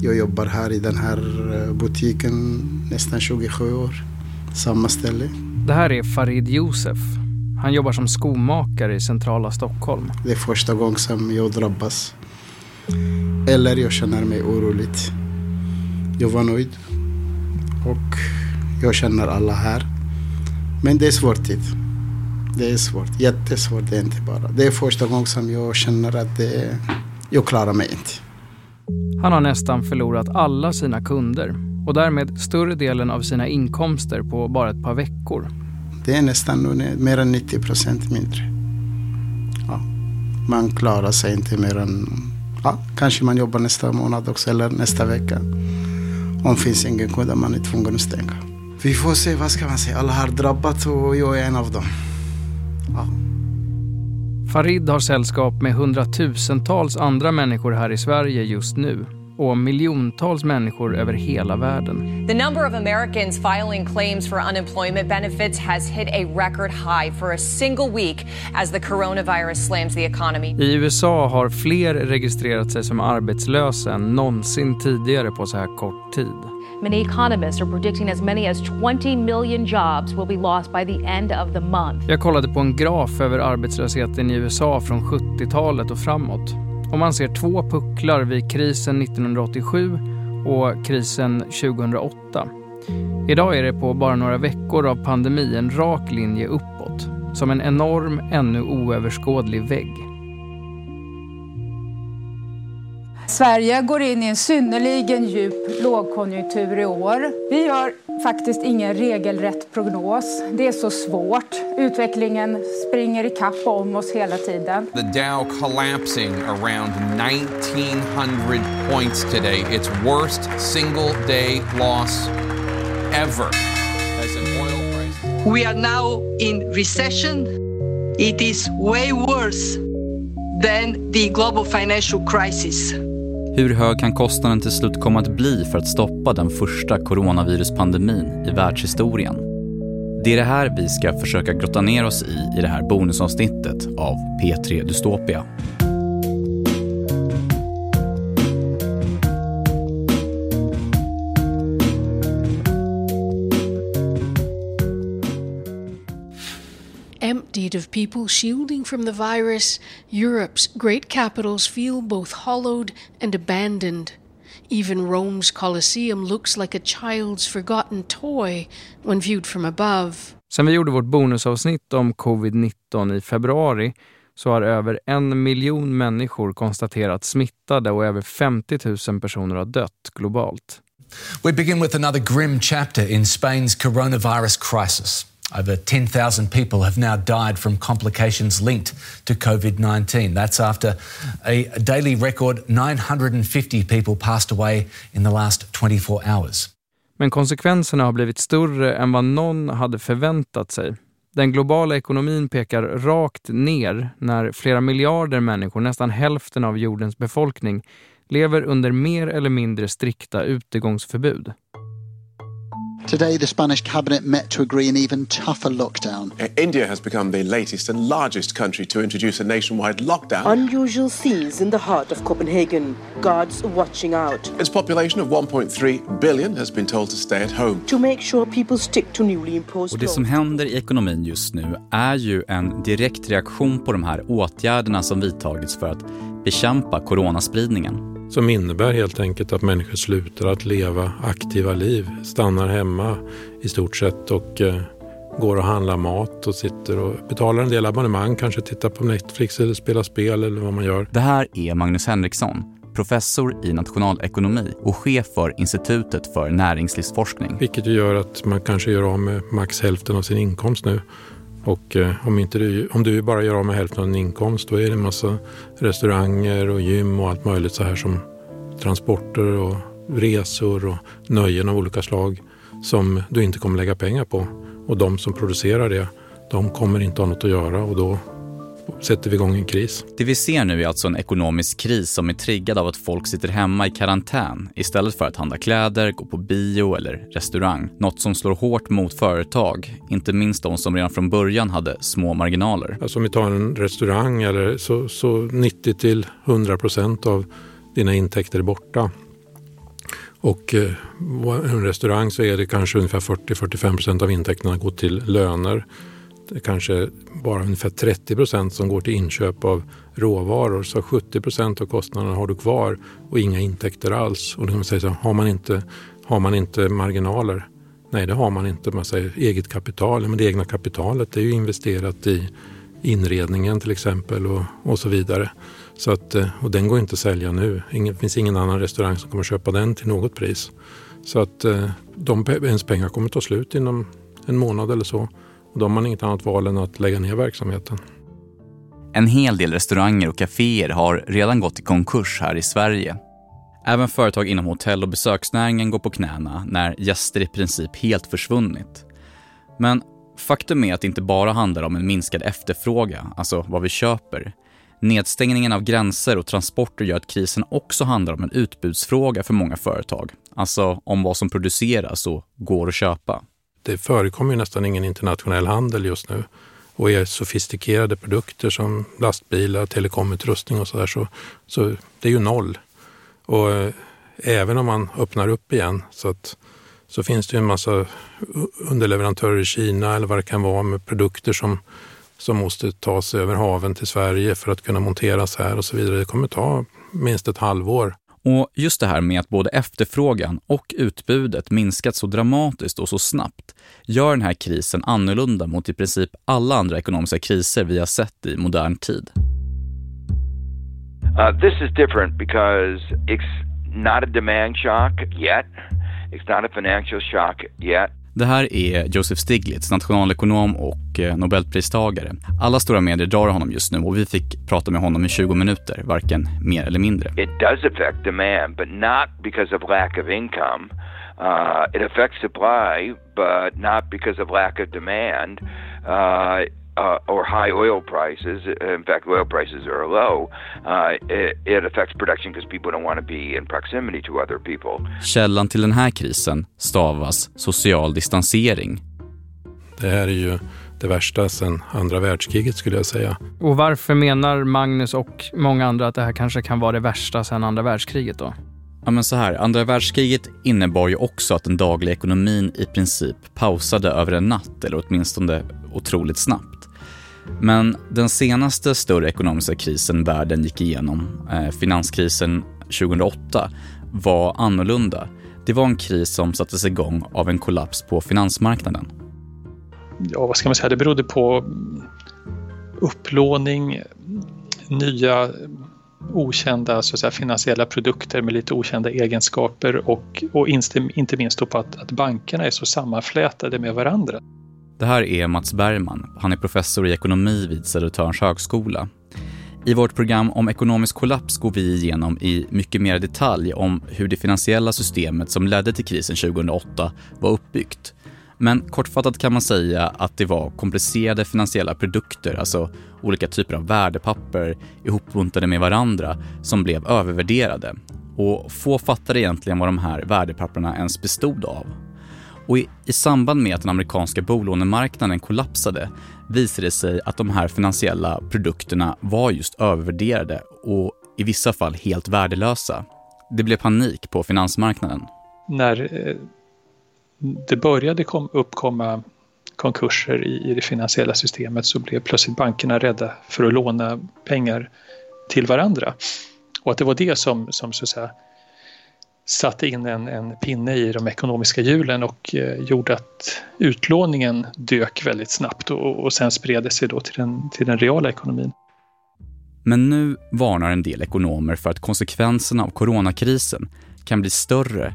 Jag jobbar här i den här eh, butiken nästan 27 år. Samma ställe. Det här är Farid Josef. Han jobbar som skomakare i centrala Stockholm. Det är första gången som jag drabbas. Eller jag känner mig oroligt. Jag var nöjd. Och jag känner alla här. Men det är svårt tid. Det är svårt. Jättesvårt. Det är inte bara. Det är första gången som jag känner att det, jag klarar mig inte. Han har nästan förlorat alla sina kunder och därmed större delen av sina inkomster på bara ett par veckor. Det är nästan mer än 90 procent mindre. Ja. Man klarar sig inte mer än... Ja, kanske man jobbar nästa månad också eller nästa vecka. Om det finns ingen kund man är tvungen att stänga. Vi får se, vad ska man säga. Alla har drabbat och jag är en av dem. Ja. Farid har sällskap med hundratusentals andra människor här i Sverige just nu och miljontals människor över hela världen. The number of Americans filing claims for unemployment benefits has hit a record high for a single week as the coronavirus slams the economy. I USA har fler registrerat sig som arbetslösa än någonsin tidigare på så här kort tid. Many economists are predicting as many as 20 million jobs will be lost by the end of the month. Jag kollade på en graf över arbetslösheten i USA från 70-talet och framåt. Och man ser två pucklar vid krisen 1987 och krisen 2008. Idag är det på bara några veckor av pandemi en rak linje uppåt. Som en enorm, ännu oöverskådlig vägg. Sverige går in i en synnerligen djup lågkonjunktur i år. Vi har faktiskt ingen regelrätt prognos. Det är så svårt. Utvecklingen springer ikapp om oss hela tiden. The Dow collapsing around 1900 points today. Its worst single day loss ever. As an oil price... We are now in recession. It is way worse than the global financial crisis. Hur hög kan kostnaden till slut komma att bli för att stoppa den första coronaviruspandemin i världshistorien? Det är det här vi ska försöka grotta ner oss i i det här bonusavsnittet av P3 Dystopia. Emptied of people shielding from the virus, Europe's great capitals feel both hollowed and abandoned. Even Rome's Colosseum looks like a child's forgotten toy when viewed from above. Sen vi gjorde vårt bonusavsnitt om covid-19 i februari så har över en miljon människor konstaterats smittade och över 50 000 personer har dött globalt. We begin with another grim chapter in Spain's coronavirus crisis. Over 10,000 people have now died from complications linked to COVID 19. That's after a daily record 950 people passed away in the last 24 hours. Men konsekvenserna har blivit större än vad någon hade förväntat sig. Den globala ekonomin pekar rakt ner när flera miljarder människor, nästan hälften av jordens befolkning, lever under mer eller mindre strikta utegångsförbud. Today, the Spanish cabinet met to agree an even tougher lockdown. Uh, India has become the latest and largest country to introduce a nationwide lockdown. Unusual scenes in the heart of Copenhagen. Guards watching out. Its population of 1.3 billion has been told to stay at home. To make sure people stick to newly imposed Och det som händer i ekonomin just nu är ju en direkt reaktion på de här åtgärderna som vidtagits för att bekämpa coronaspridningen som innebär helt enkelt att människor slutar att leva aktiva liv, stannar hemma i stort sett och eh, går och handlar mat och sitter och betalar en del abonnemang, kanske tittar på Netflix eller spelar spel eller vad man gör. Det här är Magnus Henriksson, professor i nationalekonomi och chef för Institutet för näringslivsforskning. Vilket gör att man kanske gör av med max hälften av sin inkomst nu. Och eh, om, inte du, om du bara gör av med hälften av din inkomst då är det en massa restauranger och gym och allt möjligt så här som transporter och resor och nöjen av olika slag som du inte kommer lägga pengar på. Och de som producerar det, de kommer inte ha något att göra och då sätter vi igång en kris. Det vi ser nu är alltså en ekonomisk kris som är triggad av att folk sitter hemma i karantän istället för att handla kläder, gå på bio eller restaurang. Något som slår hårt mot företag, inte minst de som redan från början hade små marginaler. Alltså om vi tar en restaurang eller så, så 90 till 100 procent av dina intäkter är borta. Och eh, en restaurang så är det kanske ungefär 40-45 procent av intäkterna går till löner. Det är kanske bara ungefär 30 procent som går till inköp av råvaror. Så 70 procent av kostnaderna har du kvar och inga intäkter alls. Och då kan man säga så, har man inte, har man inte marginaler? Nej, det har man inte. Man säger eget kapital. Men det egna kapitalet är ju investerat i inredningen till exempel och, och så vidare. Så att, eh, och den går inte att sälja nu. Det finns ingen annan restaurang som kommer köpa den till något pris. Så att eh, de, ens pengar kommer ta slut inom en månad eller så. Och då har man inget annat val än att lägga ner verksamheten. En hel del restauranger och kaféer har redan gått i konkurs här i Sverige. Även företag inom hotell och besöksnäringen går på knäna när gäster i princip helt försvunnit. Men faktum är att det inte bara handlar om en minskad efterfrågan, alltså vad vi köper. Nedstängningen av gränser och transporter gör att krisen också handlar om en utbudsfråga för många företag. Alltså om vad som produceras och går att köpa. Det förekommer ju nästan ingen internationell handel just nu och är sofistikerade produkter som lastbilar, telekomutrustning och sådär så, så det är ju noll. Och eh, även om man öppnar upp igen så, att, så finns det ju en massa underleverantörer i Kina eller vad det kan vara med produkter som som måste tas över haven till Sverige för att kunna monteras här och så vidare. Det kommer ta minst ett halvår. Och just det här med att både efterfrågan och utbudet minskat så dramatiskt och så snabbt gör den här krisen annorlunda mot i princip alla andra ekonomiska kriser vi har sett i modern tid. Uh, this is different because it's not a demand shock yet. It's not a financial shock yet. Det här är Joseph Stiglitz, nationalekonom och eh, nobelpristagare. Alla stora medier drar honom just nu och vi fick prata med honom i 20 minuter, varken mer eller mindre. It does affect demand, but not because of lack of income. Uh, it affects supply, but not because of lack of demand. Uh, uh, or high oil prices, in fact, oil prices are low, uh, it, it affects production because people don't want to be in proximity to other people. Källan till den här krisen stavas social distansering. Det här är ju det värsta sedan andra världskriget skulle jag säga. Och varför menar Magnus och många andra att det här kanske kan vara det värsta sedan andra världskriget då? Ja men så här, andra världskriget innebar ju också att den dagliga ekonomin i princip pausade över en natt, eller åtminstone otroligt snabbt. Men den senaste större ekonomiska krisen världen gick igenom, eh, finanskrisen 2008, var annorlunda. Det var en kris som sattes igång av en kollaps på finansmarknaden. Ja, vad ska man säga, det berodde på upplåning, nya okända så att säga, finansiella produkter med lite okända egenskaper och, och inte, inte minst på att, att bankerna är så sammanflätade med varandra. Det här är Mats Bergman. Han är professor i ekonomi vid Södertörns högskola. I vårt program om ekonomisk kollaps går vi igenom i mycket mer detalj om hur det finansiella systemet som ledde till krisen 2008 var uppbyggt. Men kortfattat kan man säga att det var komplicerade finansiella produkter, alltså olika typer av värdepapper ihopbuntade med varandra, som blev övervärderade. Och få fattade egentligen vad de här värdepapperna ens bestod av. Och i, i samband med att den amerikanska bolånemarknaden kollapsade visade det sig att de här finansiella produkterna var just övervärderade och i vissa fall helt värdelösa. Det blev panik på finansmarknaden. När eh, det började kom, uppkomma konkurser i, i det finansiella systemet så blev plötsligt bankerna rädda för att låna pengar till varandra. Och att det var det som, som så att säga, satte in en, en pinne i de ekonomiska hjulen och eh, gjorde att utlåningen dök väldigt snabbt och, och sen spred det sig då till den, till den reala ekonomin. Men nu varnar en del ekonomer för att konsekvenserna av coronakrisen kan bli större.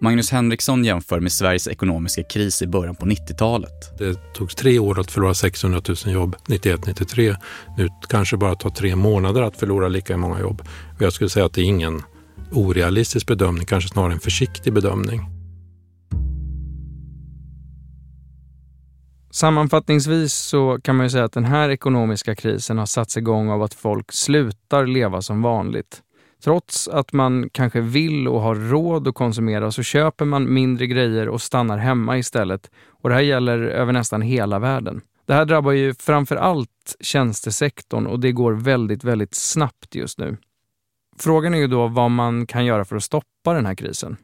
Magnus Henriksson jämför med Sveriges ekonomiska kris i början på 90-talet. Det tog tre år att förlora 600 000 jobb 91-93. Nu kanske bara tar tre månader att förlora lika många jobb. Jag skulle säga att det är ingen orealistisk bedömning, kanske snarare en försiktig bedömning. Sammanfattningsvis så kan man ju säga att den här ekonomiska krisen har satts igång av att folk slutar leva som vanligt. Trots att man kanske vill och har råd att konsumera så köper man mindre grejer och stannar hemma istället. Och det här gäller över nästan hela världen. Det här drabbar ju framför allt tjänstesektorn och det går väldigt, väldigt snabbt just nu. Frågan är ju då vad man kan göra för att stoppa den här krisen.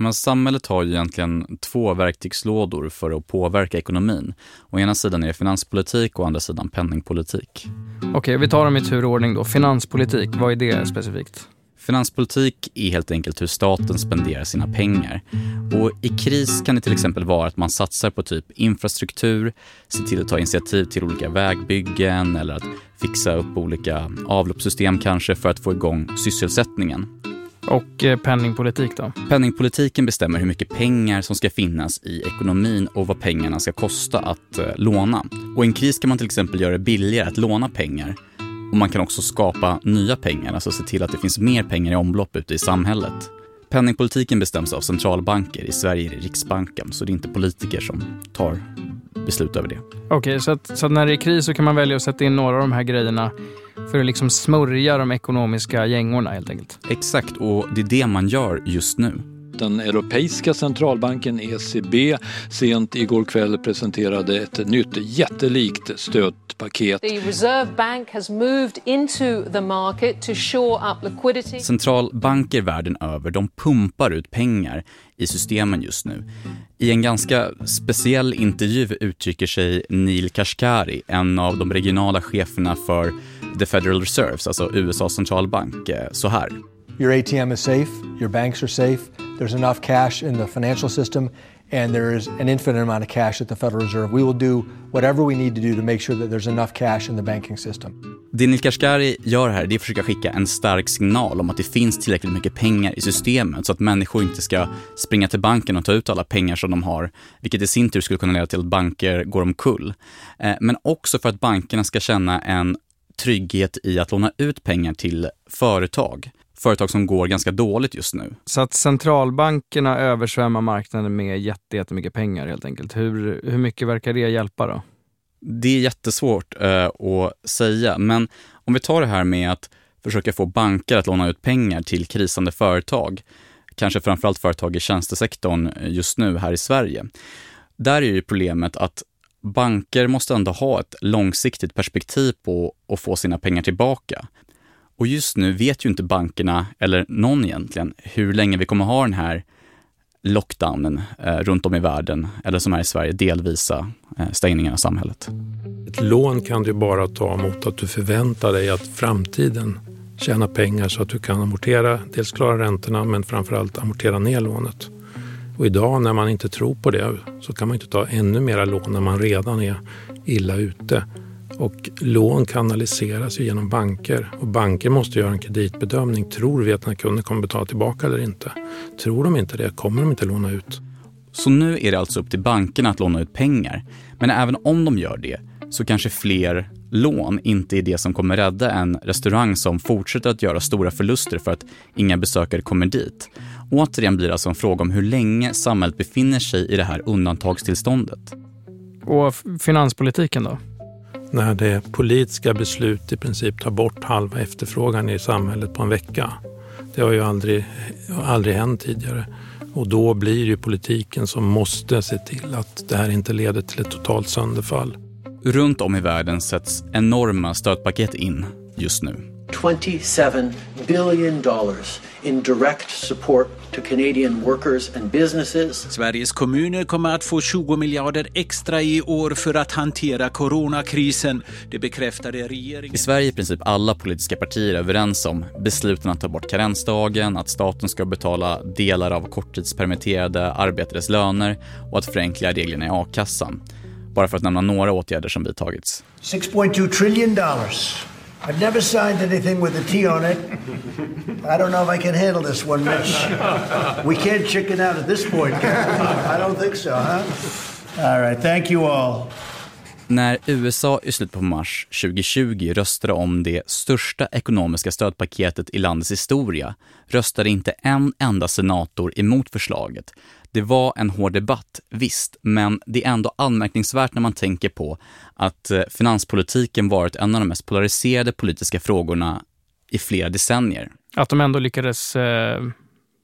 Men samhället har ju egentligen två verktygslådor för att påverka ekonomin. Å ena sidan är det finanspolitik och å andra sidan penningpolitik. Okej, vi tar dem i turordning då. Finanspolitik, vad är det specifikt? Finanspolitik är helt enkelt hur staten spenderar sina pengar. Och i kris kan det till exempel vara att man satsar på typ infrastruktur, ser till att ta initiativ till olika vägbyggen eller att fixa upp olika avloppssystem kanske för att få igång sysselsättningen. Och eh, penningpolitik då? Penningpolitiken bestämmer hur mycket pengar som ska finnas i ekonomin och vad pengarna ska kosta att eh, låna. Och i en kris kan man till exempel göra det billigare att låna pengar och man kan också skapa nya pengar, alltså se till att det finns mer pengar i omlopp ute i samhället. Penningpolitiken bestäms av centralbanker. I Sverige är det Riksbanken, så det är inte politiker som tar beslut över det. Okej, okay, så, så när det är kris så kan man välja att sätta in några av de här grejerna för att liksom smörja de ekonomiska gängorna helt enkelt? Exakt, och det är det man gör just nu. Den europeiska centralbanken ECB sent igår kväll presenterade ett nytt jättelikt stödpaket. The Reserve Bank has moved into the market to shore up liquidity. Centralbanker världen över, de pumpar ut pengar i systemen just nu. I en ganska speciell intervju uttrycker sig Neil Kashkari, en av de regionala cheferna för The Federal Reserves, alltså USAs centralbank, eh, så här. Your ATM is safe, your banks are safe, there's enough cash in the financial system and there's an infinite amount of cash at the Federal Reserve. We will do whatever we need to do to make sure that there's enough cash in the banking system. Det Nil Kashkari gör här det är att försöka skicka en stark signal om att det finns tillräckligt mycket pengar i systemet så att människor inte ska springa till banken och ta ut alla pengar som de har, vilket i sin tur skulle kunna leda till att banker går omkull. Eh, men också för att bankerna ska känna en trygghet i att låna ut pengar till företag företag som går ganska dåligt just nu. Så att centralbankerna översvämmar marknaden med jättemycket pengar helt enkelt. Hur, hur mycket verkar det hjälpa då? Det är jättesvårt eh, att säga, men om vi tar det här med att försöka få banker att låna ut pengar till krisande företag, kanske framförallt företag i tjänstesektorn just nu här i Sverige. Där är ju problemet att banker måste ändå ha ett långsiktigt perspektiv på att få sina pengar tillbaka. Och just nu vet ju inte bankerna, eller någon egentligen, hur länge vi kommer ha den här lockdownen eh, runt om i världen, eller som här i Sverige, delvisa eh, stängningen av samhället. Ett lån kan du bara ta mot att du förväntar dig att framtiden tjäna pengar så att du kan amortera, dels klara räntorna men framförallt amortera ner lånet. Och idag när man inte tror på det så kan man inte ta ännu mera lån när man redan är illa ute. Och lån kanaliseras ju genom banker och banker måste göra en kreditbedömning. Tror vi att den här kunden kommer betala tillbaka eller inte? Tror de inte det kommer de inte låna ut. Så nu är det alltså upp till bankerna att låna ut pengar. Men även om de gör det så kanske fler lån inte är det som kommer rädda en restaurang som fortsätter att göra stora förluster för att inga besökare kommer dit. Återigen blir det alltså en fråga om hur länge samhället befinner sig i det här undantagstillståndet. Och finanspolitiken då? När det politiska beslut i princip tar bort halva efterfrågan i samhället på en vecka. Det har ju aldrig, aldrig hänt tidigare. Och då blir det politiken som måste se till att det här inte leder till ett totalt sönderfall. Runt om i världen sätts enorma stödpaket in just nu. 27 billion dollars in direct support to Canadian workers and businesses. Sveriges kommuner kommer att få 20 miljarder extra i år för att hantera coronakrisen. Det bekräftade regeringen. I Sverige är i princip alla politiska partier överens om besluten att ta bort karensdagen, att staten ska betala delar av korttidspermitterade arbetares löner och att förenkla reglerna i a-kassan. Bara för att nämna några åtgärder som vidtagits. 6.2 trillion dollars I've never signed anything with a T on it. I don't know if I can handle this one, Mitch. We can't chicken out at this point, I don't think so, huh? All right, thank you all. När USA i slutet på mars 2020 röstade om det största ekonomiska stödpaketet i landets historia röstade inte en enda senator emot förslaget. Det var en hård debatt, visst, men det är ändå anmärkningsvärt när man tänker på att eh, finanspolitiken varit en av de mest polariserade politiska frågorna i flera decennier. Att de ändå lyckades eh,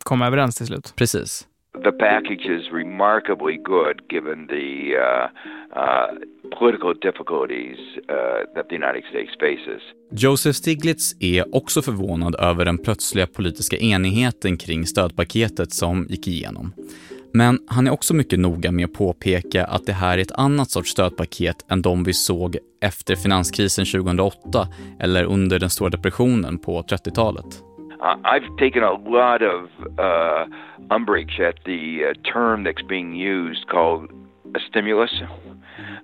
komma överens till slut. Precis. the package is remarkably good given the uh, uh, political difficulties uh, that the United States faces. Joseph Stiglitz är också förvånad över den plötsliga politiska enigheten kring stödpaketet som gick igenom. Men han är också mycket noga med att påpeka att det här är ett annat sorts stödpaket än de vi såg efter finanskrisen 2008 eller under den stora depressionen på 30-talet. I've taken a lot of uh, umbrage at the uh, term that's being used called stimulus.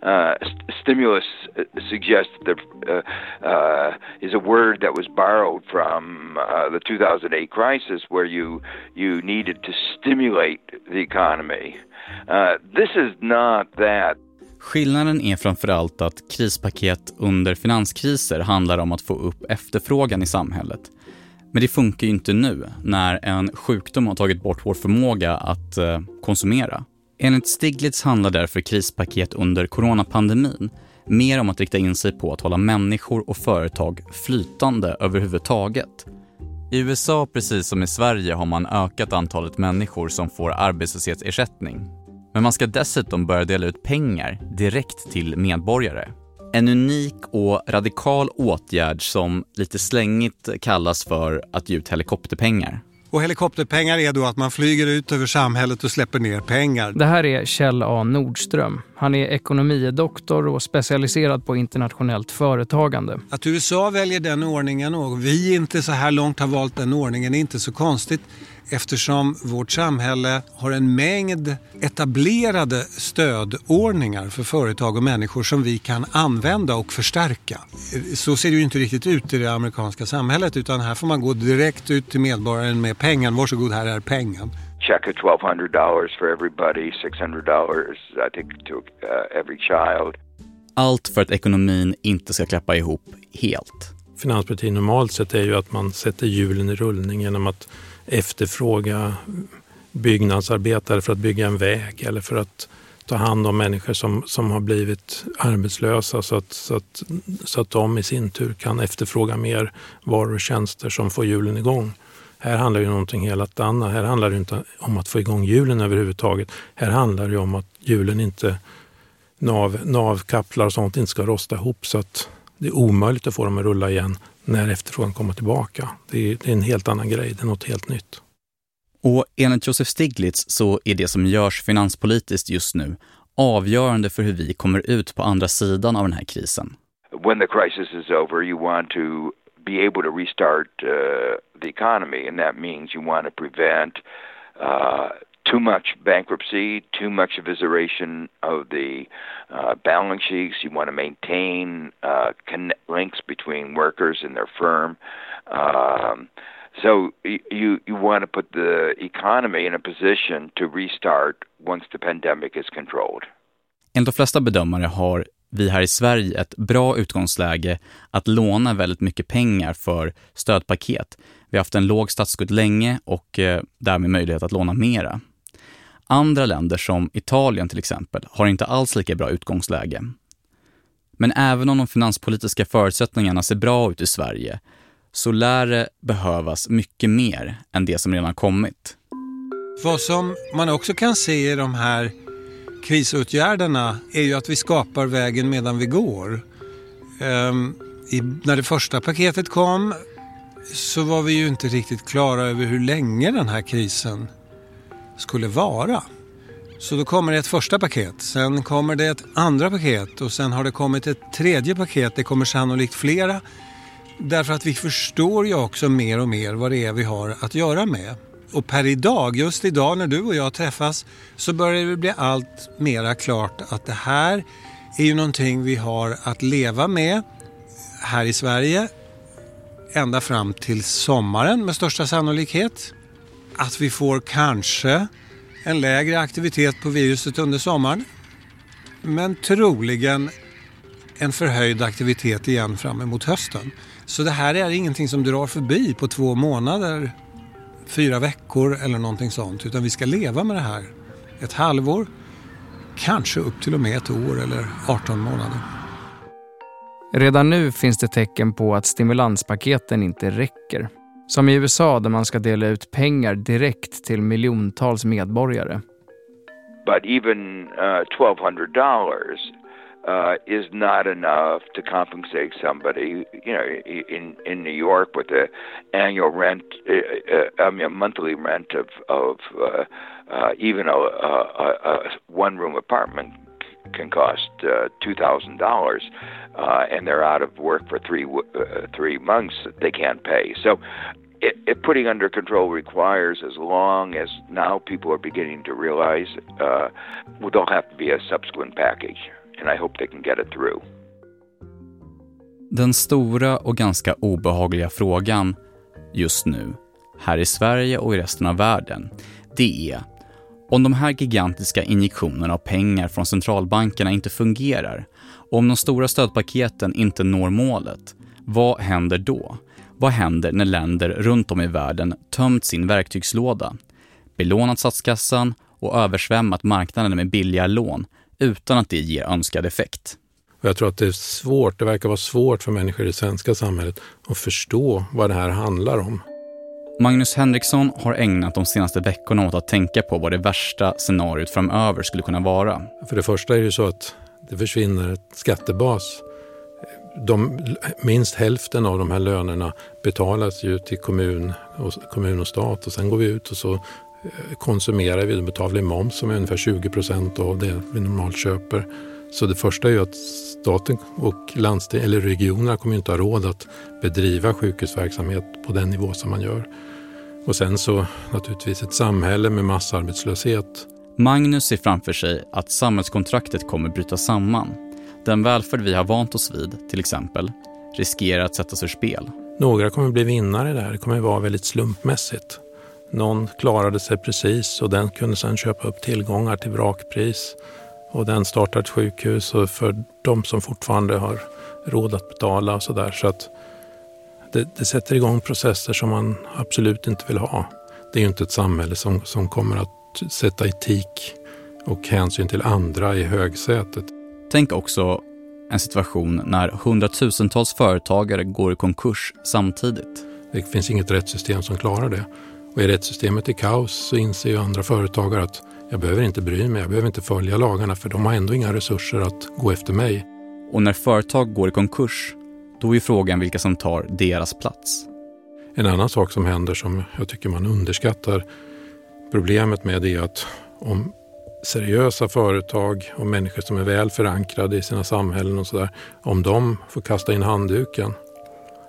Uh, st stimulus uh, suggests that uh, uh, is a word that was borrowed from uh, the 2008 crisis, where you you needed to stimulate the economy. Uh, this is not that. Skillnaden är framförallt att krispaket under finanskriser handlar om att få upp efterfrågan i samhället. Men det funkar ju inte nu när en sjukdom har tagit bort vår förmåga att eh, konsumera. Enligt Stiglitz handlar därför krispaket under coronapandemin mer om att rikta in sig på att hålla människor och företag flytande överhuvudtaget. I USA, precis som i Sverige, har man ökat antalet människor som får arbetslöshetsersättning. Men man ska dessutom börja dela ut pengar direkt till medborgare. En unik och radikal åtgärd som lite slängigt kallas för att ge ut helikopterpengar. Och helikopterpengar är då att man flyger ut över samhället och släpper ner pengar. Det här är Kjell A Nordström. Han är ekonomidoktor och specialiserad på internationellt företagande. Att USA väljer den ordningen och vi inte så här långt har valt den ordningen är inte så konstigt eftersom vårt samhälle har en mängd etablerade stödordningar för företag och människor som vi kan använda och förstärka. Så ser det ju inte riktigt ut i det amerikanska samhället utan här får man gå direkt ut till medborgaren med pengen. Varsågod, här är pengen. Check of $1,200 for everybody, $600 I think to uh, every child. Allt för att ekonomin inte ska klappa ihop helt. Finanspolitik normalt sett är ju att man sätter hjulen i rullning genom att efterfråga byggnadsarbetare för att bygga en väg eller för att ta hand om människor som, som har blivit arbetslösa så att, så, att, så att de i sin tur kan efterfråga mer varor och tjänster som får hjulen igång. Här handlar det om någonting helt annat. Här handlar det inte om att få igång hjulen överhuvudtaget. Här handlar det om att hjulen inte, nav, navkapplar och sånt inte ska rosta ihop så att det är omöjligt att få dem att rulla igen när efterfrågan kommer tillbaka. Det är, det är en helt annan grej, det är något helt nytt. Och enligt Joseph Stiglitz så är det som görs finanspolitiskt just nu avgörande för hur vi kommer ut på andra sidan av den här krisen. When the crisis is over you want to be able to restart uh, the economy and that means you want to prevent uh, too much bankruptcy, too much evisceration of the uh, balance sheets. You want to maintain uh, links between workers and their firm. Um, so you you want to put the economy in a position to restart once the pandemic is controlled. Enligt de flesta bedömare har vi här i Sverige ett bra utgångsläge att låna väldigt mycket pengar för stödpaket. Vi har haft en låg statsskuld länge och eh, därmed möjlighet att låna mera. Andra länder som Italien till exempel har inte alls lika bra utgångsläge. Men även om de finanspolitiska förutsättningarna ser bra ut i Sverige så lär det behövas mycket mer än det som redan kommit. Vad som man också kan se i de här krisåtgärderna är ju att vi skapar vägen medan vi går. Ehm, i, när det första paketet kom så var vi ju inte riktigt klara över hur länge den här krisen skulle vara. Så då kommer det ett första paket, sen kommer det ett andra paket och sen har det kommit ett tredje paket. Det kommer sannolikt flera. Därför att vi förstår ju också mer och mer vad det är vi har att göra med. Och per idag, just idag när du och jag träffas, så börjar det bli allt mera klart att det här är ju någonting vi har att leva med här i Sverige ända fram till sommaren med största sannolikhet att vi får kanske en lägre aktivitet på viruset under sommaren. Men troligen en förhöjd aktivitet igen fram emot hösten. Så det här är ingenting som drar förbi på två månader, fyra veckor eller någonting sånt. Utan vi ska leva med det här ett halvår, kanske upp till och med ett år eller 18 månader. Redan nu finns det tecken på att stimulanspaketen inte räcker. Som i USA där man ska dela ut pengar direkt till miljontals medborgare. But even uh, 1200 dollars uh, is not enough to compensate somebody. You know, in in New York with the annual rent, uh, uh, I mean, a monthly rent of of uh, uh, even a, a, a one room apartment can cost uh, two thousand dollars, uh, and they're out of work for three uh, three months. They can't pay. So. It, it putting under control requires, as long as now people are beginning to realize, uh, there'll have to be a subsequent package and I hope they can get it through. Den stora och ganska obehagliga frågan just nu, här i Sverige och i resten av världen, det är om de här gigantiska injektionerna av pengar från centralbankerna inte fungerar och om de stora stödpaketen inte når målet, vad händer då? Vad händer när länder runt om i världen tömt sin verktygslåda, belånat statskassan och översvämmat marknaden med billiga lån utan att det ger önskad effekt. jag tror att det är svårt, det verkar vara svårt för människor i det svenska samhället att förstå vad det här handlar om. Magnus Henriksson har ägnat de senaste veckorna åt att tänka på vad det värsta scenariot framöver skulle kunna vara. För det första är det ju så att det försvinner ett skattebas. De, minst hälften av de här lönerna betalas ju till kommun och, kommun och stat och sen går vi ut och så eh, konsumerar vi, då betalar vi moms som är ungefär 20 procent av det vi normalt köper. Så det första är ju att staten och landsting, eller regionerna kommer inte ha råd att bedriva sjukhusverksamhet på den nivå som man gör. Och sen så naturligtvis ett samhälle med massarbetslöshet. Magnus ser framför sig att samhällskontraktet kommer bryta samman. Den välfärd vi har vant oss vid, till exempel, riskerar att sättas ur spel. Några kommer bli vinnare där. Det kommer vara väldigt slumpmässigt. Någon klarade sig precis och den kunde sedan köpa upp tillgångar till vrakpris. Och den startade ett sjukhus och för de som fortfarande har råd att betala och sådär. Så att det, det, sätter igång processer som man absolut inte vill ha. Det är ju inte ett samhälle som, som kommer att sätta etik och hänsyn till andra i högsätet. Tänk också en situation när hundratusentals företagare går i konkurs samtidigt. Det finns inget rättssystem som klarar det. Och är rättssystemet i kaos så inser ju andra företagare att jag behöver inte bry mig, jag behöver inte följa lagarna för de har ändå inga resurser att gå efter mig. Och när företag går i konkurs, då är frågan vilka som tar deras plats. En annan sak som händer som jag tycker man underskattar problemet med det är att om seriösa företag och människor som är väl förankrade i sina samhällen och sådär, om de får kasta in handduken,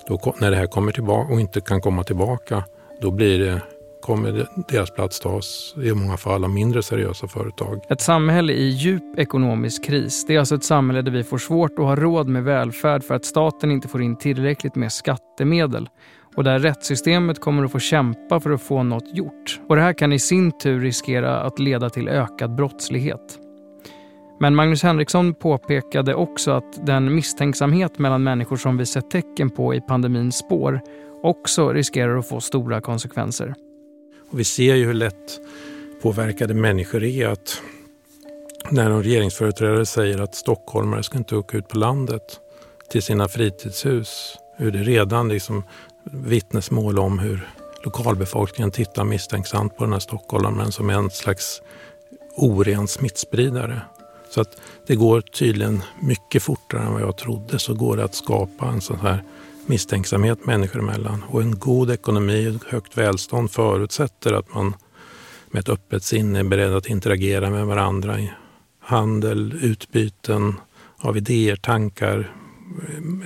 då, när det här kommer tillbaka och inte kan komma tillbaka, då blir det kommer deras plats tas i många fall av mindre seriösa företag. Ett samhälle i djup ekonomisk kris, det är alltså ett samhälle där vi får svårt att ha råd med välfärd för att staten inte får in tillräckligt med skattemedel och där rättssystemet kommer att få kämpa för att få något gjort. Och det här kan i sin tur riskera att leda till ökad brottslighet. Men Magnus Henriksson påpekade också att den misstänksamhet mellan människor som vi sett tecken på i pandemins spår också riskerar att få stora konsekvenser. Och vi ser ju hur lätt påverkade människor är att när en regeringsföreträdare säger att stockholmare ska inte åka ut på landet till sina fritidshus, hur det redan liksom vittnesmål om hur lokalbefolkningen tittar misstänksamt på den här stockholmaren som en slags oren smittspridare. Så att det går tydligen mycket fortare än vad jag trodde så går det att skapa en sån här misstänksamhet människor emellan. Och en god ekonomi och högt välstånd förutsätter att man med ett öppet sinne är beredd att interagera med varandra i handel, utbyten av idéer, tankar,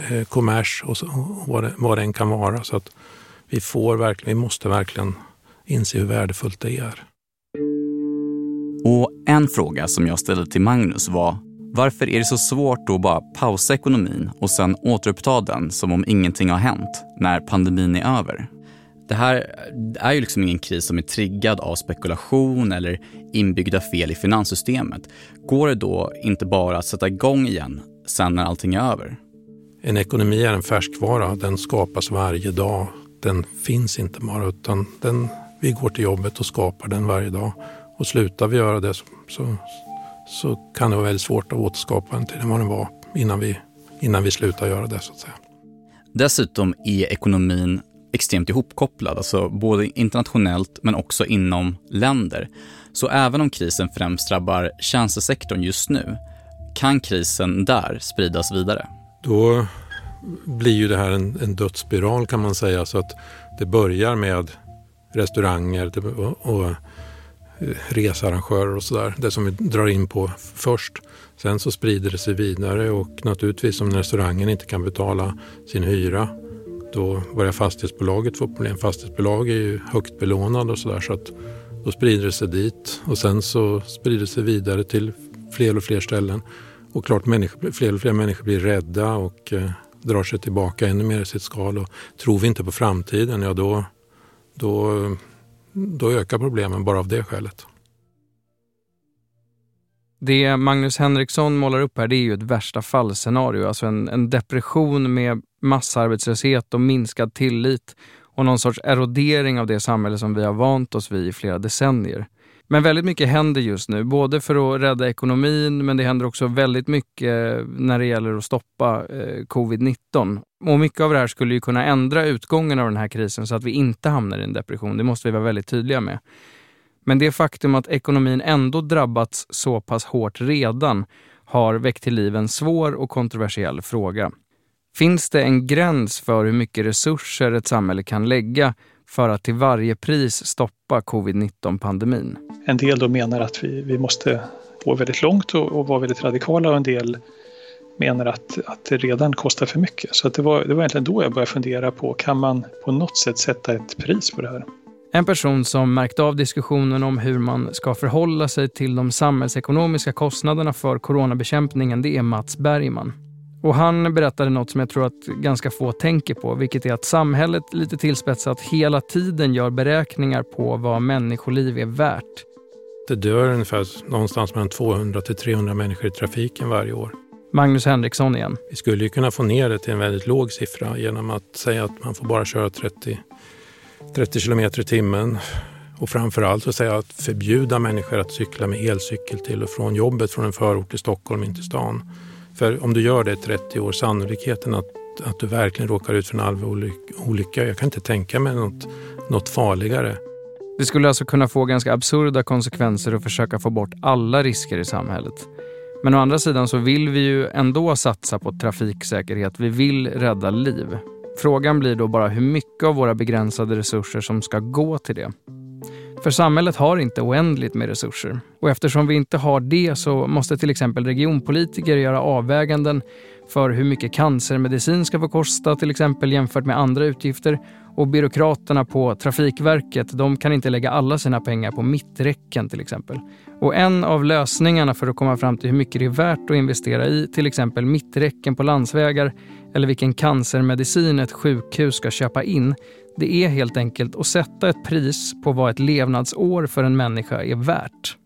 eh, kommers och, så, och vad, det, vad det än kan vara. Så att vi, får verkligen, vi måste verkligen inse hur värdefullt det är. Och en fråga som jag ställde till Magnus var varför är det så svårt att bara pausa ekonomin och sen återuppta den som om ingenting har hänt när pandemin är över? Det här är ju liksom ingen kris som är triggad av spekulation eller inbyggda fel i finanssystemet. Går det då inte bara att sätta igång igen sen när allting är över? En ekonomi är en färskvara. Den skapas varje dag. Den finns inte bara utan den, vi går till jobbet och skapar den varje dag. Och slutar vi göra det så, så, så kan det vara väldigt svårt att återskapa den till vad den var innan vi, innan vi slutar göra det så att säga. Dessutom är ekonomin extremt ihopkopplad, alltså både internationellt men också inom länder. Så även om krisen främst drabbar tjänstesektorn just nu kan krisen där spridas vidare. Då blir ju det här en, en dödsspiral kan man säga. Så att det börjar med restauranger och, resarrangörer researrangörer och sådär. Det som vi drar in på först. Sen så sprider det sig vidare och naturligtvis om restaurangen inte kan betala sin hyra då börjar fastighetsbolaget få problem. Fastighetsbolag är ju högt belånade och sådär så att då sprider det sig dit och sen så sprider det sig vidare till fler och fler ställen. Och klart människor, fler och fler människor blir rädda och eh, drar sig tillbaka ännu mer i sitt skal. Och tror vi inte på framtiden, ja då, då, då ökar problemen bara av det skälet. Det Magnus Henriksson målar upp här det är ju ett värsta fallscenario, alltså en, en depression med massarbetslöshet och minskad tillit och någon sorts erodering av det samhälle som vi har vant oss vid i flera decennier. Men väldigt mycket händer just nu, både för att rädda ekonomin men det händer också väldigt mycket eh, när det gäller att stoppa eh, covid-19. Och mycket av det här skulle ju kunna ändra utgången av den här krisen så att vi inte hamnar i en depression. Det måste vi vara väldigt tydliga med. Men det faktum att ekonomin ändå drabbats så pass hårt redan har väckt till liv en svår och kontroversiell fråga. Finns det en gräns för hur mycket resurser ett samhälle kan lägga för att till varje pris stoppa covid-19-pandemin? En del då menar att vi, vi måste gå väldigt långt och, och vara väldigt radikala och en del menar att, att det redan kostar för mycket. Så det, var, det var egentligen då jag började fundera på, kan man på något sätt sätta ett pris på det här? En person som märkt av diskussionen om hur man ska förhålla sig till de samhällsekonomiska kostnaderna för coronabekämpningen, det är Mats Bergman. Och han berättade något som jag tror att ganska få tänker på, vilket är att samhället lite tillspetsat hela tiden gör beräkningar på vad människoliv är värt. Det dör ungefär någonstans mellan 200 till 300 människor i trafiken varje år. Magnus Henriksson igen. Vi skulle ju kunna få ner det till en väldigt låg siffra genom att säga att man får bara köra 30, 30 kilometer i timmen. Och framförallt att säga att förbjuda människor att cykla med elcykel till och från jobbet från en förort i Stockholm in till stan. För om du gör det i 30 år, sannolikheten att, att du verkligen råkar ut för en allvarlig olycka, jag kan inte tänka mig något, något farligare. Det skulle alltså kunna få ganska absurda konsekvenser att försöka få bort alla risker i samhället. Men å andra sidan så vill vi ju ändå satsa på trafiksäkerhet. Vi vill rädda liv. Frågan blir då bara hur mycket av våra begränsade resurser som ska gå till det. För samhället har inte oändligt med resurser. Och eftersom vi inte har det så måste till exempel regionpolitiker göra avväganden för hur mycket cancermedicin ska få kosta till exempel jämfört med andra utgifter. Och byråkraterna på Trafikverket de kan inte lägga alla sina pengar på mitträcken till exempel. Och en av lösningarna för att komma fram till hur mycket det är värt att investera i till exempel mitträcken på landsvägar eller vilken cancermedicin ett sjukhus ska köpa in det är helt enkelt att sätta ett pris på vad ett levnadsår för en människa är värt.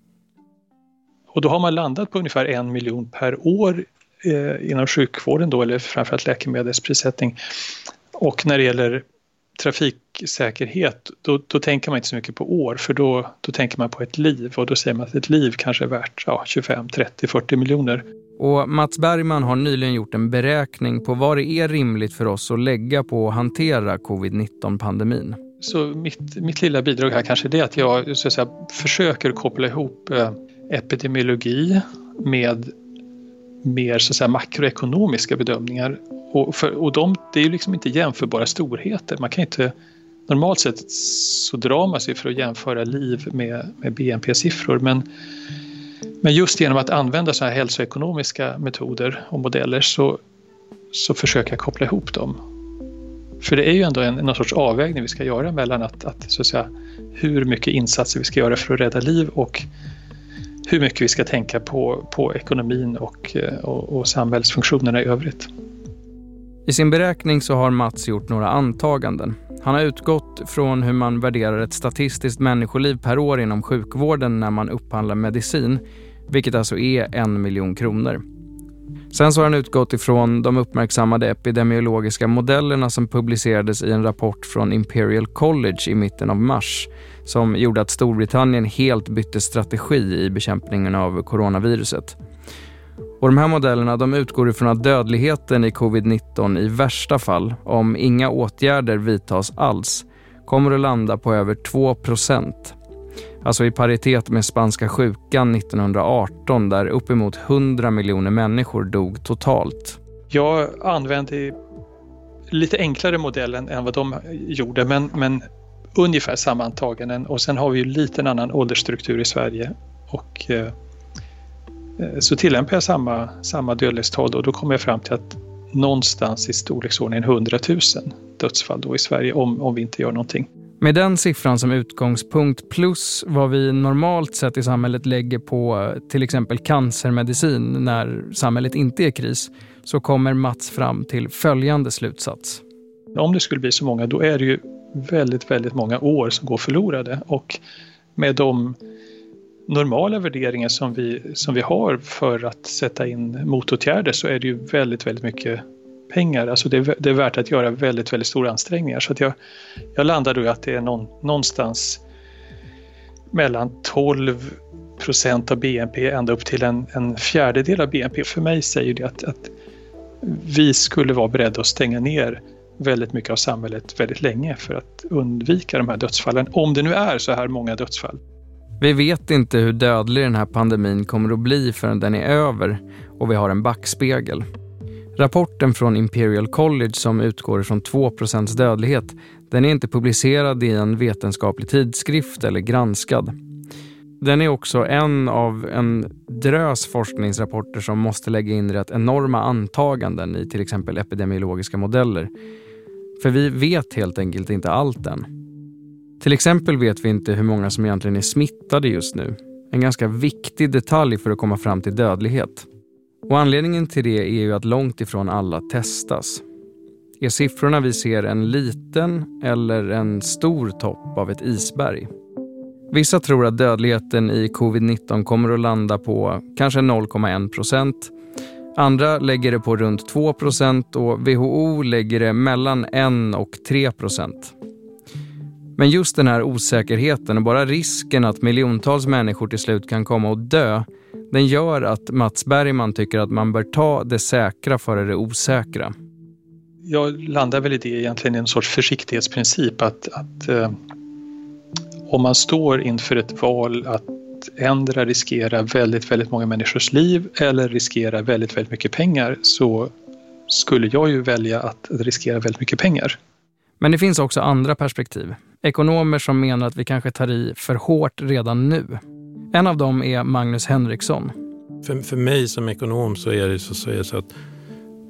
Och då har man landat på ungefär en miljon per år eh, inom sjukvården då, eller framförallt läkemedelsprissättning. Och när det gäller trafiksäkerhet, då, då, tänker man inte så mycket på år för då, då tänker man på ett liv och då säger man att ett liv kanske är värt ja, 25, 30, 40 miljoner. Och Mats Bergman har nyligen gjort en beräkning på vad det är rimligt för oss att lägga på att hantera covid-19-pandemin. Så mitt, mitt lilla bidrag här kanske är att jag så att säga, försöker koppla ihop eh, epidemiologi med mer så att säga, makroekonomiska bedömningar. Och, för, och de, det är ju liksom inte jämförbara storheter. Man kan inte, normalt sett så drar man sig för att jämföra liv med, med BNP-siffror men men just genom att använda så här hälsoekonomiska metoder och modeller så, så försöker jag koppla ihop dem. För det är ju ändå en, någon sorts avvägning vi ska göra mellan att, att, så att säga, hur mycket insatser vi ska göra för att rädda liv och hur mycket vi ska tänka på, på ekonomin och, eh, och, och samhällsfunktionerna i övrigt. I sin beräkning så har Mats gjort några antaganden. Han har utgått från hur man värderar ett statistiskt människoliv per år inom sjukvården när man upphandlar medicin vilket alltså är en miljon kronor. Sen så har han utgått ifrån de uppmärksammade epidemiologiska modellerna som publicerades i en rapport från Imperial College i mitten av mars som gjorde att Storbritannien helt bytte strategi i bekämpningen av coronaviruset. Och de här modellerna de utgår ifrån att dödligheten i covid-19 i värsta fall, om inga åtgärder vidtas alls, kommer att landa på över 2 Alltså i paritet med spanska sjukan 1918 där uppemot 100 miljoner människor dog totalt. Jag använde lite enklare modellen än vad de gjorde men, men ungefär samma antaganden och sen har vi ju lite en annan åldersstruktur i Sverige och eh, eh så tillämpar jag samma, samma dödlighetstal och då kommer jag fram till att någonstans i storleksordningen 100 000 dödsfall då i Sverige om, om vi inte gör någonting. Med den siffran som utgångspunkt plus vad vi normalt sett i samhället lägger på eh, till exempel cancermedicin när samhället inte är i kris så kommer Mats fram till följande slutsats. Om det skulle bli så många då är det ju väldigt, väldigt många år som går förlorade och med de normala värderingar som vi, som vi har för att sätta in motåtgärder så är det ju väldigt, väldigt mycket pengar. Alltså det, är, det är värt att göra väldigt, väldigt stora ansträngningar. Så att jag, jag landar då i att det är någon, någonstans mellan 12 procent av BNP ända upp till en, en fjärdedel av BNP. För mig säger det att, att vi skulle vara beredda att stänga ner väldigt mycket av samhället väldigt länge för att undvika de här dödsfallen. Om det nu är så här många dödsfall. Vi vet inte hur dödlig den här pandemin kommer att bli förrän den är över och vi har en backspegel. Rapporten från Imperial College som utgår från 2 dödlighet den är inte publicerad i en vetenskaplig tidskrift eller granskad. Den är också en av en drös forskningsrapporter som måste lägga in rätt enorma antaganden i till exempel epidemiologiska modeller. För vi vet helt enkelt inte allt än. Till exempel vet vi inte hur många som egentligen är smittade just nu. En ganska viktig detalj för att komma fram till dödlighet. Och anledningen till det är ju att långt ifrån alla testas. Är siffrorna vi ser en liten eller en stor topp av ett isberg? Vissa tror att dödligheten i covid-19 kommer att landa på kanske 0,1 procent. Andra lägger det på runt 2 procent och WHO lägger det mellan 1 och 3 procent. Men just den här osäkerheten och bara risken att miljontals människor till slut kan komma att dö den gör att Mats Bergman tycker att man bör ta det säkra före det osäkra. Jag landar väl i det egentligen i en sorts försiktighetsprincip att, att eh, om man står inför ett val att ändra riskera väldigt, väldigt många människors liv eller riskera väldigt, väldigt mycket pengar så skulle jag ju välja att riskera väldigt mycket pengar. Men det finns också andra perspektiv. Ekonomer som menar att vi kanske tar i för hårt redan nu. En av dem är Magnus Henriksson. För, för mig som ekonom så är det så, så, är det så att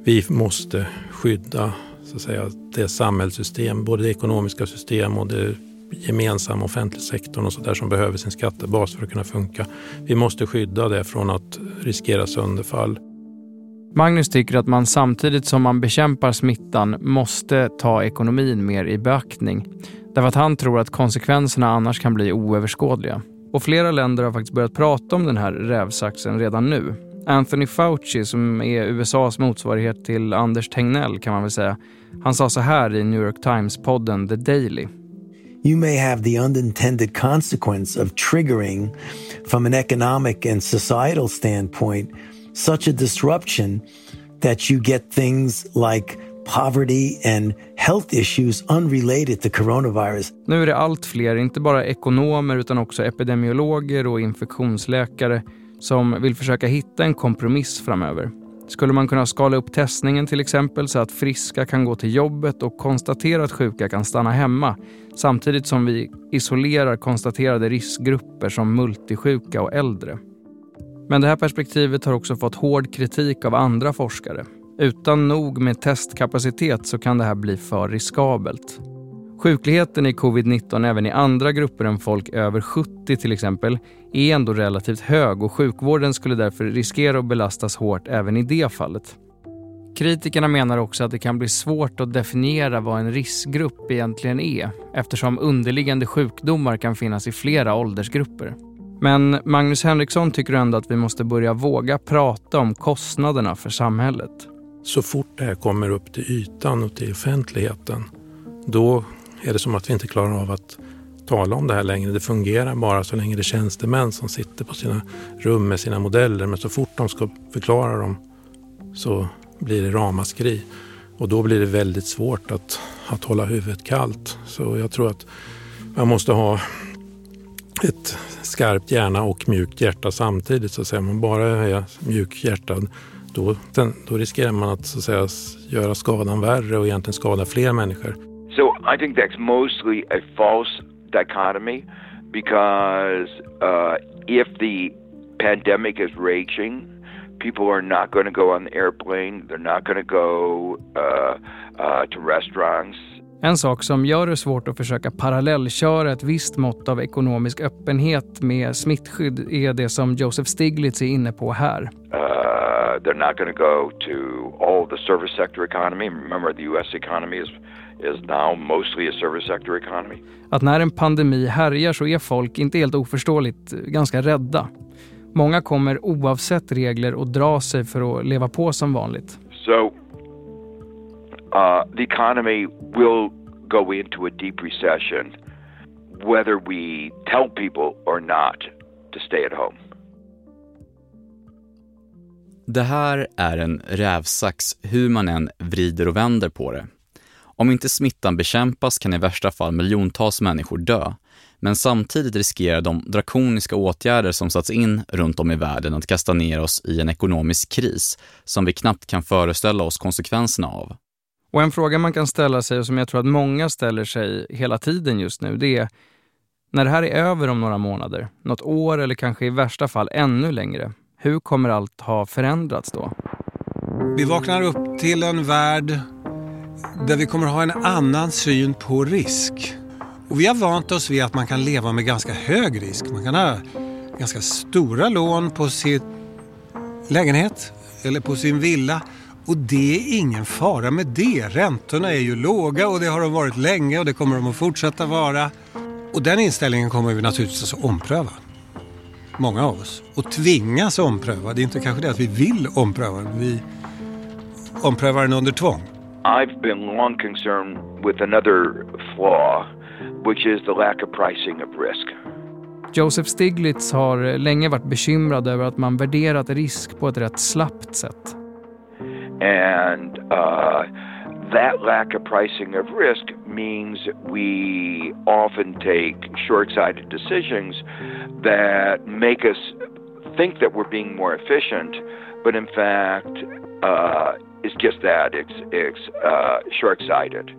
vi måste skydda så att säga, det samhällssystem, både det ekonomiska system och det gemensamma offentliga sektorn och så där som behöver sin skattebas för att kunna funka. Vi måste skydda det från att riskera sönderfall. Magnus tycker att man samtidigt som man bekämpar smittan måste ta ekonomin mer i beaktning. Därför att han tror att konsekvenserna annars kan bli oöverskådliga. Och flera länder har faktiskt börjat prata om den här rävsaxen redan nu. Anthony Fauci, som är USAs motsvarighet till Anders Tegnell kan man väl säga. Han sa så här i New York Times-podden The Daily. You may have the unintended consequence of triggering from an economic and societal standpoint such a disruption that you get things like poverty and health issues unrelated to coronavirus. Nu är det allt fler, inte bara ekonomer utan också epidemiologer och infektionsläkare som vill försöka hitta en kompromiss framöver. Skulle man kunna skala upp testningen till exempel så att friska kan gå till jobbet och konstatera att sjuka kan stanna hemma samtidigt som vi isolerar konstaterade riskgrupper som multisjuka och äldre. Men det här perspektivet har också fått hård kritik av andra forskare. Utan nog med testkapacitet så kan det här bli för riskabelt. Sjukligheten i covid-19 även i andra grupper än folk över 70 till exempel är ändå relativt hög och sjukvården skulle därför riskera att belastas hårt även i det fallet. Kritikerna menar också att det kan bli svårt att definiera vad en riskgrupp egentligen är eftersom underliggande sjukdomar kan finnas i flera åldersgrupper. Men Magnus Henriksson tycker ändå att vi måste börja våga prata om kostnaderna för samhället. Så fort det här kommer upp till ytan och till offentligheten, då är det som att vi inte klarar av att tala om det här längre. Det fungerar bara så länge det är tjänstemän som sitter på sina rum med sina modeller. Men så fort de ska förklara dem så blir det ramaskri. Och då blir det väldigt svårt att, att hålla huvudet kallt. Så jag tror att man måste ha ett skarpt hjärna och mjukt hjärta samtidigt. Så att säga. Om man bara är mjukhjärtad då, då riskerar man att, så att säga, göra skadan värre och egentligen skada fler människor. So I think that's mostly a false dichotomy because uh, if the pandemic is raging, people are not going to go on the airplane, they're not going to go uh, uh, to restaurants. En sak som gör det svårt att försöka parallellköra ett visst mått av ekonomisk öppenhet med smittskydd är det som Joseph Stiglitz är inne på här. Uh, they're not going to go to all the service sector economy. Remember the US economy is is now mostly a service sector economy. Att när en pandemi härjar så är folk, inte helt oförståeligt, ganska rädda. Många kommer oavsett regler att dra sig för att leva på som vanligt. So uh, the economy will go into a deep recession whether we tell people or not to stay at home. Det här är en rävsax hur man än vrider och vänder på det. Om inte smittan bekämpas kan i värsta fall miljontals människor dö. Men samtidigt riskerar de drakoniska åtgärder som satts in runt om i världen att kasta ner oss i en ekonomisk kris som vi knappt kan föreställa oss konsekvenserna av. Och en fråga man kan ställa sig och som jag tror att många ställer sig hela tiden just nu, det är när det här är över om några månader, något år eller kanske i värsta fall ännu längre, hur kommer allt ha förändrats då? Vi vaknar upp till en värld där vi kommer ha en annan syn på risk. Och vi har vant oss vid att man kan leva med ganska hög risk. Man kan ha ganska stora lån på sin lägenhet eller på sin villa. Och det är ingen fara med det. Räntorna är ju låga och det har de varit länge och det kommer de att fortsätta vara. Och den inställningen kommer vi naturligtvis att ompröva. Många av oss. Och tvingas ompröva. Det är inte kanske det att vi vill ompröva. Vi omprövar den under tvång. I've been long concerned with another flaw, which is the lack of pricing of risk. Joseph Stiglitz har länge varit bekymrad över att man värderat risk på ett rätt slappt sätt. And uh, that lack of pricing of risk means we often take short-sighted decisions that make us think that we're being more efficient, but in fact uh, is just that. It's it's uh, short-sighted.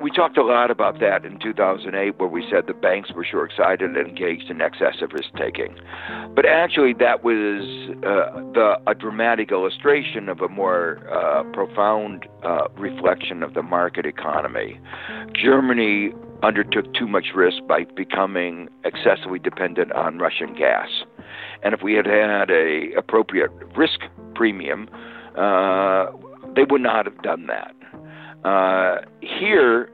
We talked a lot about that in 2008, where we said the banks were short-sighted and engaged in excessive risk-taking. But actually, that was uh, the a dramatic illustration of a more uh, profound uh, reflection of the market economy. Germany undertook too much risk by becoming excessively dependent on Russian gas. And if we had had a appropriate risk premium, uh, they would not have done that. Uh, here,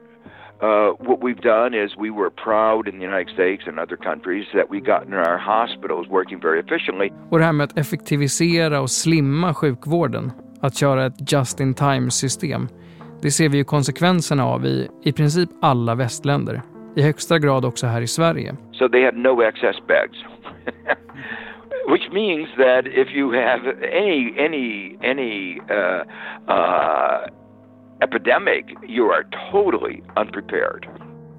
uh, what we've done is we were proud in the United States and other countries that we gotten our hospitals working very efficiently. Och det här med att effektivisera och slimma sjukvården, att köra ett just-in-time-system, det ser vi ju konsekvenserna av i i princip alla västländer. I högsta grad också här i Sverige. So they had no excess beds. which means that if you have any any any uh, uh, epidemic, you are totally unprepared.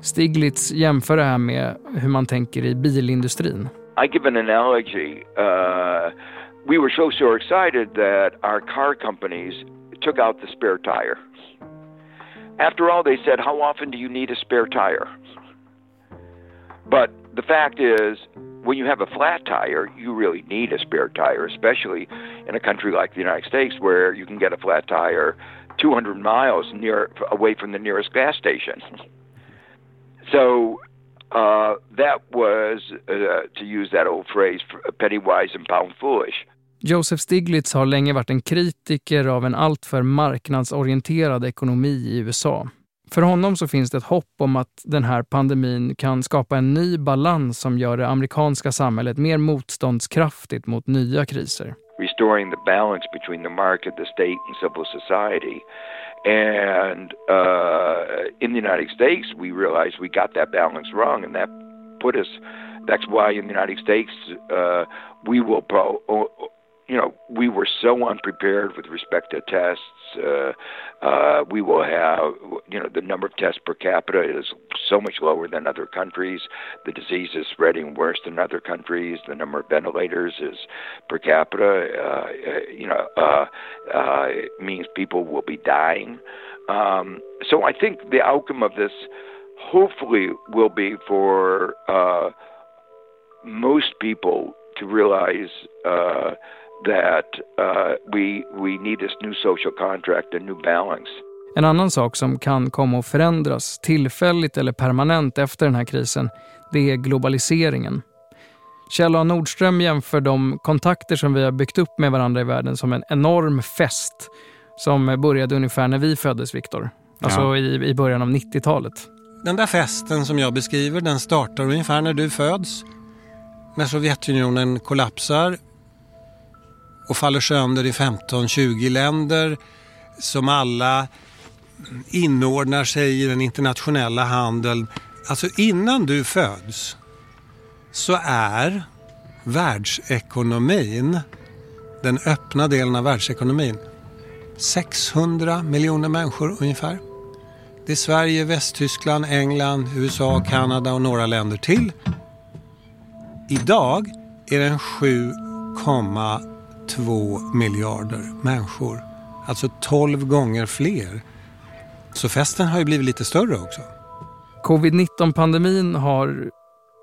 Stiglitz jämför det här med hur man tänker i bilindustrin. I give an analogy. Uh, we were so so excited that our car companies took out the spare tire. After all, they said, "How often do you need a spare tire?" But the fact is, when you have a flat tire, you really need a spare tire, especially in a country like the United States where you can get a flat tire 200 miles near away from the nearest gas station. so uh, that was, uh, to use that old phrase, uh, penny wise and pound foolish. Joseph Stiglitz har länge varit en kritiker av en alltför marknadsorienterad ekonomi i USA. För honom så finns det ett hopp om att den här pandemin kan skapa en ny balans som gör det amerikanska samhället mer motståndskraftigt mot nya kriser. Restoring the balance between the market, the state and civil society and uh, in the United States, we realized we got that balance wrong, and that put us. That's why in the United States, uh, we will pro. You know, we were so unprepared with respect to tests. Uh, uh, we will have, you know, the number of tests per capita is so much lower than other countries. The disease is spreading worse than other countries. The number of ventilators is per capita, uh, you know, uh, uh, means people will be dying. Um, so I think the outcome of this hopefully will be for uh, most people to realize uh, that uh, we, we need this new social contract, a new balance. En annan sak som kan komma att förändras tillfälligt eller permanent efter den här krisen, det är globaliseringen. Kjell A. Nordström jämför de kontakter som vi har byggt upp med varandra i världen som en enorm fest som började ungefär när vi föddes, Viktor. Alltså ja. i, i början av 90-talet. Den där festen som jag beskriver, den startar ungefär när du föds. När Sovjetunionen kollapsar och faller sönder i 15-20 länder som alla inordnar sig i den internationella handeln. Alltså innan du föds så är världsekonomin, den öppna delen av världsekonomin, 600 miljoner människor ungefär. Det är Sverige, Västtyskland, England, USA, Kanada och några länder till. Idag är den 7, 7,2 miljarder människor. Alltså 12 gånger fler. Så festen har ju blivit lite större också. Covid-19-pandemin har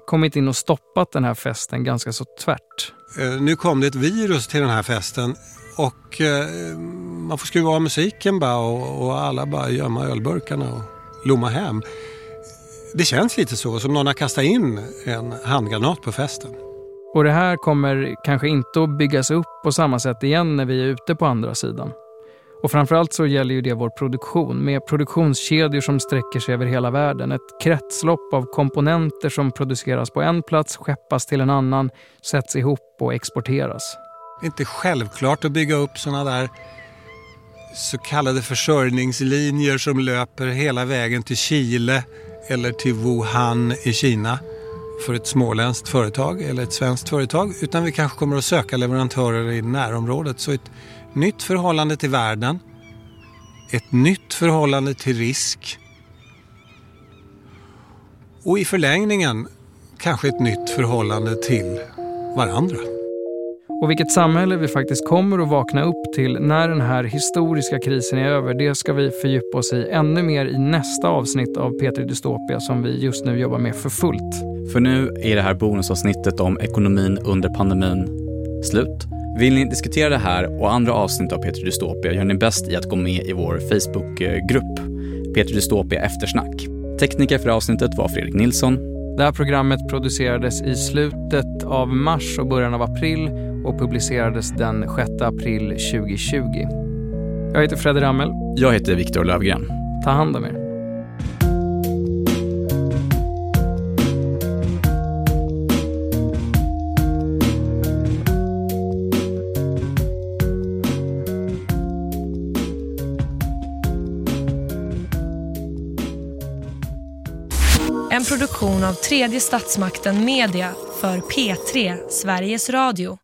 kommit in och stoppat den här festen ganska så tvärt. Eh, nu kom det ett virus till den här festen och eh, man får skruva av musiken bara och, och alla bara gömma ölburkarna och lomma hem. Det känns lite så, som någon har kastat in en handgranat på festen. Och det här kommer kanske inte att byggas upp på samma sätt igen när vi är ute på andra sidan. Och framförallt så gäller ju det vår produktion med produktionskedjor som sträcker sig över hela världen. Ett kretslopp av komponenter som produceras på en plats, skeppas till en annan, sätts ihop och exporteras. Det är inte självklart att bygga upp sådana där så kallade försörjningslinjer som löper hela vägen till Chile eller till Wuhan i Kina för ett småländskt företag eller ett svenskt företag utan vi kanske kommer att söka leverantörer i närområdet. Så ett nytt förhållande till världen, ett nytt förhållande till risk och i förlängningen kanske ett nytt förhållande till varandra. Och vilket samhälle vi faktiskt kommer att vakna upp till när den här historiska krisen är över, det ska vi fördjupa oss i ännu mer i nästa avsnitt av Petri Dystopia som vi just nu jobbar med för fullt. För nu är det här bonusavsnittet om ekonomin under pandemin slut. Vill ni diskutera det här och andra avsnitt av Petri Dystopia gör ni bäst i att gå med i vår Facebookgrupp Petri Dystopia Eftersnack. Tekniker för avsnittet var Fredrik Nilsson. Det här programmet producerades i slutet av mars och början av april och publicerades den 6 april 2020. Jag heter Fredrik Rammel. Jag heter Viktor Lövgren. Ta hand om er. En produktion av tredje statsmakten Media för P3, Sveriges Radio.